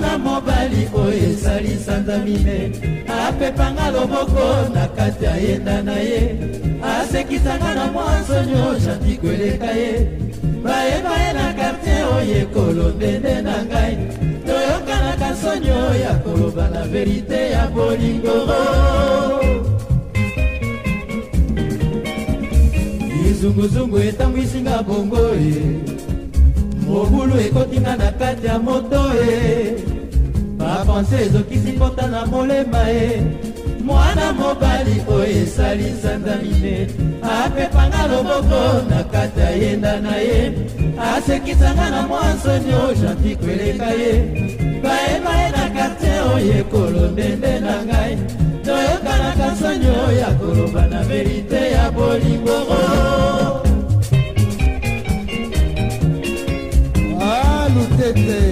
na mobali oyo esalisanga mime apepanga loboko na kati ayenda na ye asekisanga na mwansonio janti koleka ye bayeba ye na kartier oyo ekolo ndende na ngai toyokanaka sonio ya koloba na verite ya bolingoro lizunguzungu etambwisinga bongo ye mobulu ekotinga na kati ya moto ye bapense ezokisi mpota na molema ye mwana mobali oyo esali sanza mine apepanga loboko na kati ayenda na ye asekisanga na mwansoni oyo janti kweleka ye bayeba ye na kartier oyo ekolo ndende na ngai toyokanaka nsoni oyo ya koloba na verite ya bolingoro alutete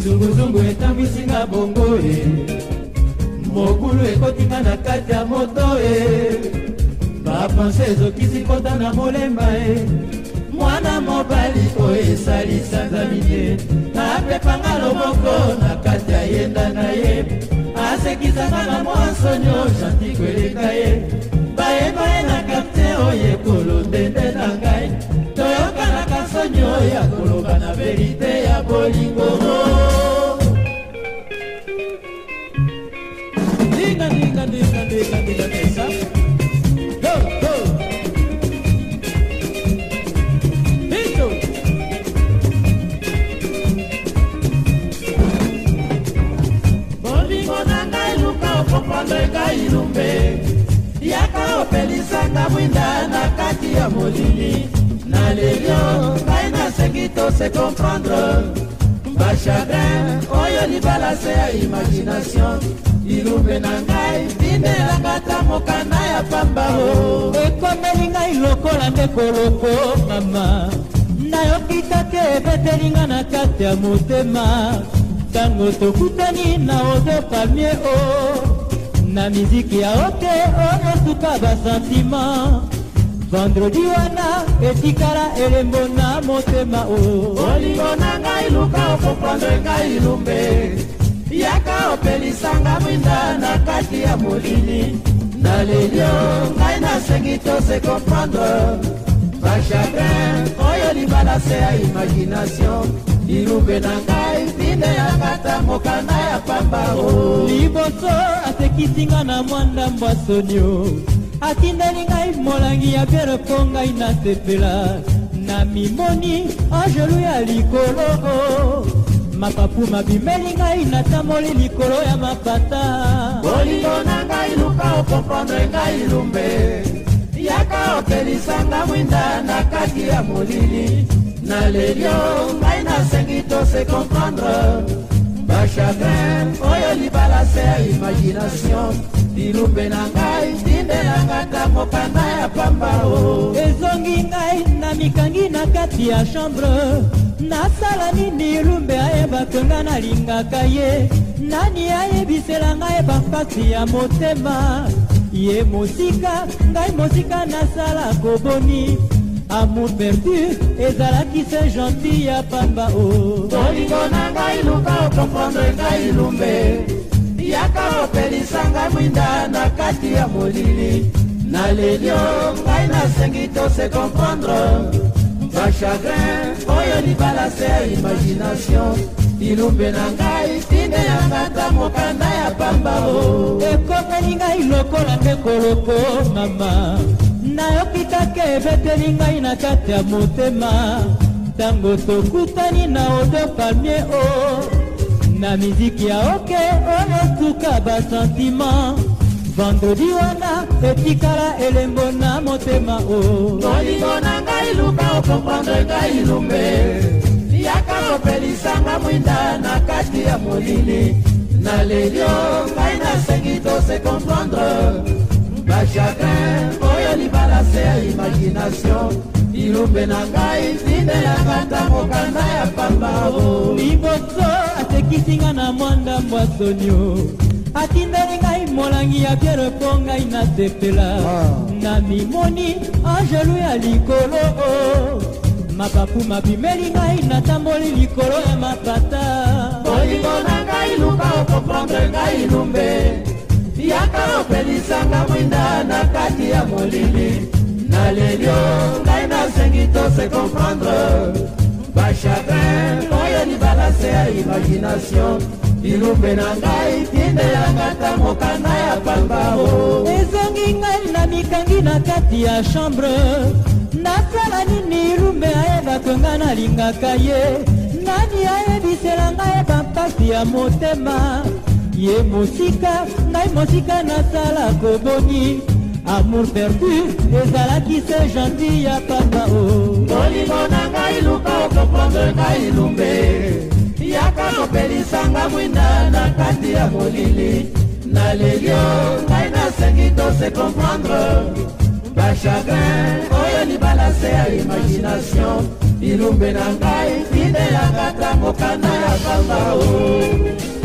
kizunguzungu etambisinga bongo e mokulu ekotinga na kati ya moto e bapense ezokisi kota na molemba e mwana mobali oyo esali sanzami te apepanga loboko na kati ya yenda na ye asekisanga na mwansonyo jantikoleka ye molili na lelio ngai nasengi tose komprendre bachagrin oyo libala se ya imagination ilumbe na ngai bindelanga ta mokanda ya pamba o ekomeli ngai lokola nde koloko mama nayoki kaka ebeteli nga na kati ya motema ntango tokutani na odo palmier o na miziki ya oke oyo esuka basantima vendredi wana etikala elembo na motema o olingo na ngai luka okopandre ngai lumbe yaka opelisanga mwinda na kati ya molili na lelio ngai nasengi tose komprendre bachagrin oyo libala se ya imagination lilupe na ngai mpinde yakata mokanda ya pamba o liboso atekisinga na mwa ndambo asonio atindeli ngai molangi ya biere mpo ngai nasepela na mimoni angelu ya likolo mapapu mabimeli ngai natamoli likolo ya mapata bolingo na ngai luka okomprendre ngai lumbe yaka opelisanga mwinda na kati ya molili na lelio ngai nasengi tose komprendre bachagrin oyo libala se ya imagination dilumbe na ngai mopanda ya pamba o ezongi ngai na mikangi na kati ya chambre nasala nini lumbe ayebaka nga nalingaka ye nani ayebisela ngai bampasi ya motema ye mosika ngai mosika nasala koboni amour perdu ezalaki se gentil ya pamba o bolingo na ngai luka okomprendre ngai lumbe yaka opelisa ngai mwinda na kati ya molili na lelio ngai nasengi tose komprendre bachagrin oyo libala se ya imagination ilumbe na ngai tina yanga ata mokanda ya pamba o ekokeli ngai lokola ndekoloko mama nayoki kaka ebeteli ngai na kati ya motema ntango tokutani na odo palmier o na miziki ya oke oyo etuka basentima vendredi wana etikala elembo na motema o molingo na ngai luka okomprendre ngai lumbe yaka kopelisanga mwinda na kati ya molili na lelio ngai nasengi tose komprendre bachagrin oyo libala se ya imagination ilumbe na ngai tindelaka ntango kanda ya pamba o liboso asekisinga na mwa ndambo asonio atindeli ngai molangi ya biere mpo ngai nasepela ah. na mimoni angelu ya likolo mapapu mabimeli ngai natamboli likolo ya mapata bolingo na ngai luka okomprendre ngai lumbe yaka opelisanga mwinda na kati ya molili na lelio ngai nasengi tose komprendre bachagrin oyo libalase ya imagination bilumbe na ngai tindelanga ta mokanda ya pamba o oh. ezongi ngai na mikangi na kati ya chambre nasala nini rumbe ayebaka ngai nalingaka ye nani ayebisela ngai bampasi ya motema ye mosika ngai mosika nasala koboni amour perdu ezalaki se gentil ya pamba o oh. molingo na ngai luka okoprendre ngai lu nanga mwinda na kati ya molili na lelio ngai nasengi tose komprendre bachagrin oyo libala se ya imagination bilumbe na ngai bideyaka ta mokanda ya pamba o